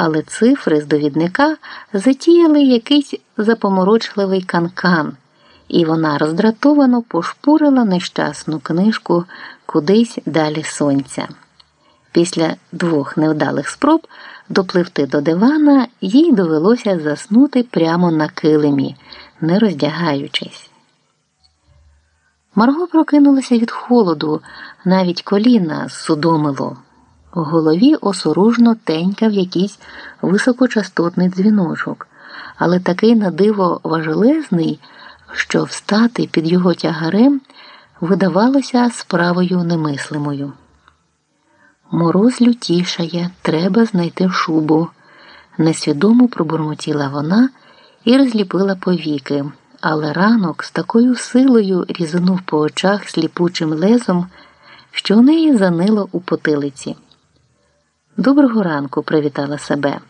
але цифри з довідника затіяли якийсь запоморочливий канкан, і вона роздратовано пошпурила нещасну книжку кудись далі сонця. Після двох невдалих спроб допливти до дивана, їй довелося заснути прямо на килимі, не роздягаючись. Марго прокинулася від холоду, навіть коліна судомило. У голові осоружно тенькав якийсь високочастотний дзвіночок, але такий на диво важелезний, що встати під його тягарем видавалося справою немислимою. Мороз лютішає, треба знайти шубу. Несвідомо пробурмотіла вона і розліпила повіки, але ранок з такою силою різанув по очах сліпучим лезом, що в неї занило у потилиці. Доброго ранку, привітала себе,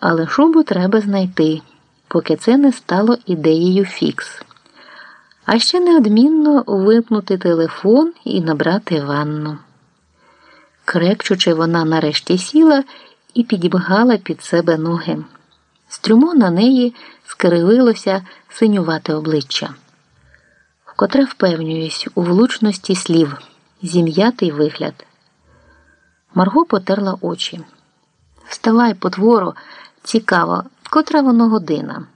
але шубу треба знайти, поки це не стало ідеєю фікс. А ще неодмінно випнути телефон і набрати ванну. Крекчучи, вона нарешті сіла і підібгала під себе ноги. Стрюмо на неї скривилося синювате обличчя. Вкотре впевнююсь у влучності слів, зім'ятий вигляд. Марго потерла очі. Вставай, потворо, цікаво, котра воно година.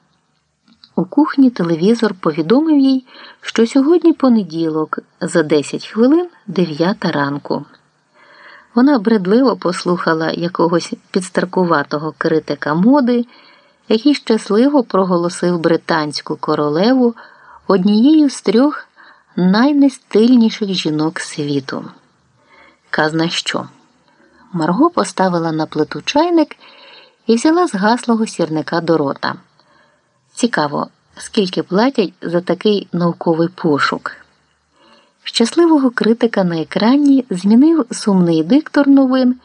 У кухні телевізор повідомив їй, що сьогодні понеділок, за 10 хвилин, 9 ранку. Вона бредливо послухала якогось підстаркуватого критика моди, який щасливо проголосив британську королеву однією з трьох найнестильніших жінок світу. Казна що? Марго поставила на плиту чайник і взяла з гаслого сірника до рота. Цікаво, скільки платять за такий науковий пошук. Щасливого критика на екрані змінив сумний диктор новин,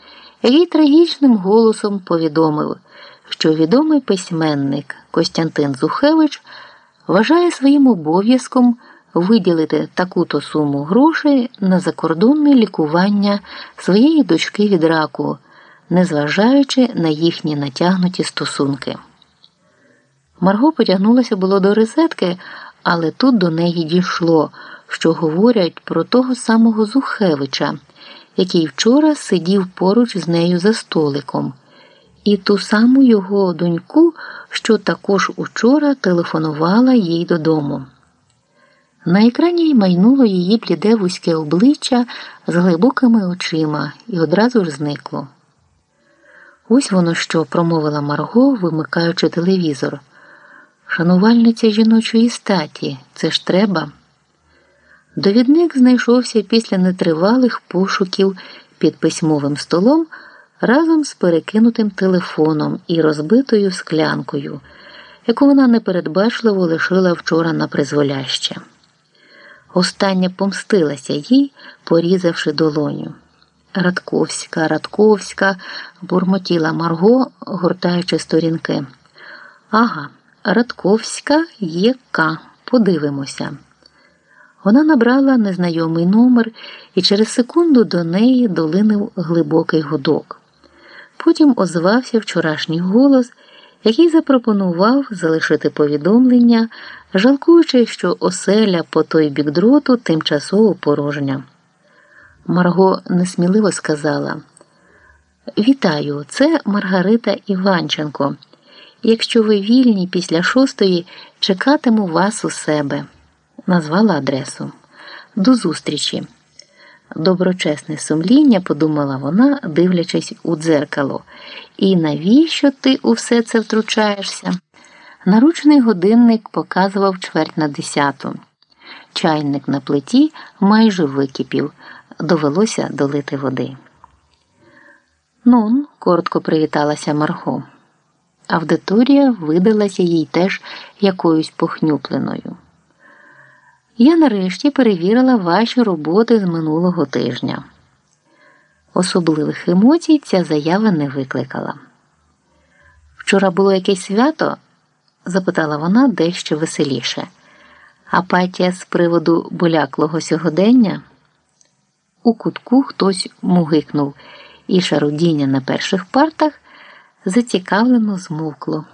який трагічним голосом повідомив, що відомий письменник Костянтин Зухевич вважає своїм обов'язком виділити таку-то суму грошей на закордонне лікування своєї дочки від раку, незважаючи на їхні натягнуті стосунки. Марго потягнулася було до розетки, але тут до неї дійшло що говорять про того самого Зухевича, який вчора сидів поруч з нею за столиком, і ту саму його доньку, що також учора телефонувала їй додому. На екрані майнуло її бліде вузьке обличчя з глибокими очима і одразу ж зникло. Ось воно що промовила Марго, вимикаючи телевізор. Шанувальниця жіночої статі, це ж треба. Довідник знайшовся після нетривалих пошуків під письмовим столом разом з перекинутим телефоном і розбитою склянкою, яку вона непередбачливо лишила вчора на призволяще. Остання помстилася їй, порізавши долоню. Радковська, Радковська, бурмотіла Марго, гортаючи сторінки. Ага, Радковська є К. Подивимося. Вона набрала незнайомий номер і через секунду до неї долинив глибокий гудок. Потім озвався вчорашній голос, який запропонував залишити повідомлення, жалкуючи, що оселя по той бік дроту тимчасово порожня. Марго несміливо сказала: Вітаю, це Маргарита Іванченко. Якщо ви вільні після шостої, чекатиму вас у себе назвала адресу. До зустрічі. Доброчесне сумління, подумала вона, дивлячись у дзеркало. І навіщо ти у все це втручаєшся? Наручний годинник показував чверть на десяту. Чайник на плиті майже википів, довелося долити води. Нун, коротко привіталася Марго. Аудиторія видалася їй теж якоюсь похнюпленою. Я нарешті перевірила ваші роботи з минулого тижня. Особливих емоцій ця заява не викликала. Вчора було якесь свято? запитала вона дещо веселіше. Апатія з приводу боляклого сьогодення? У кутку хтось мугикнув, і шарудіння на перших партах зацікавлено змовкло.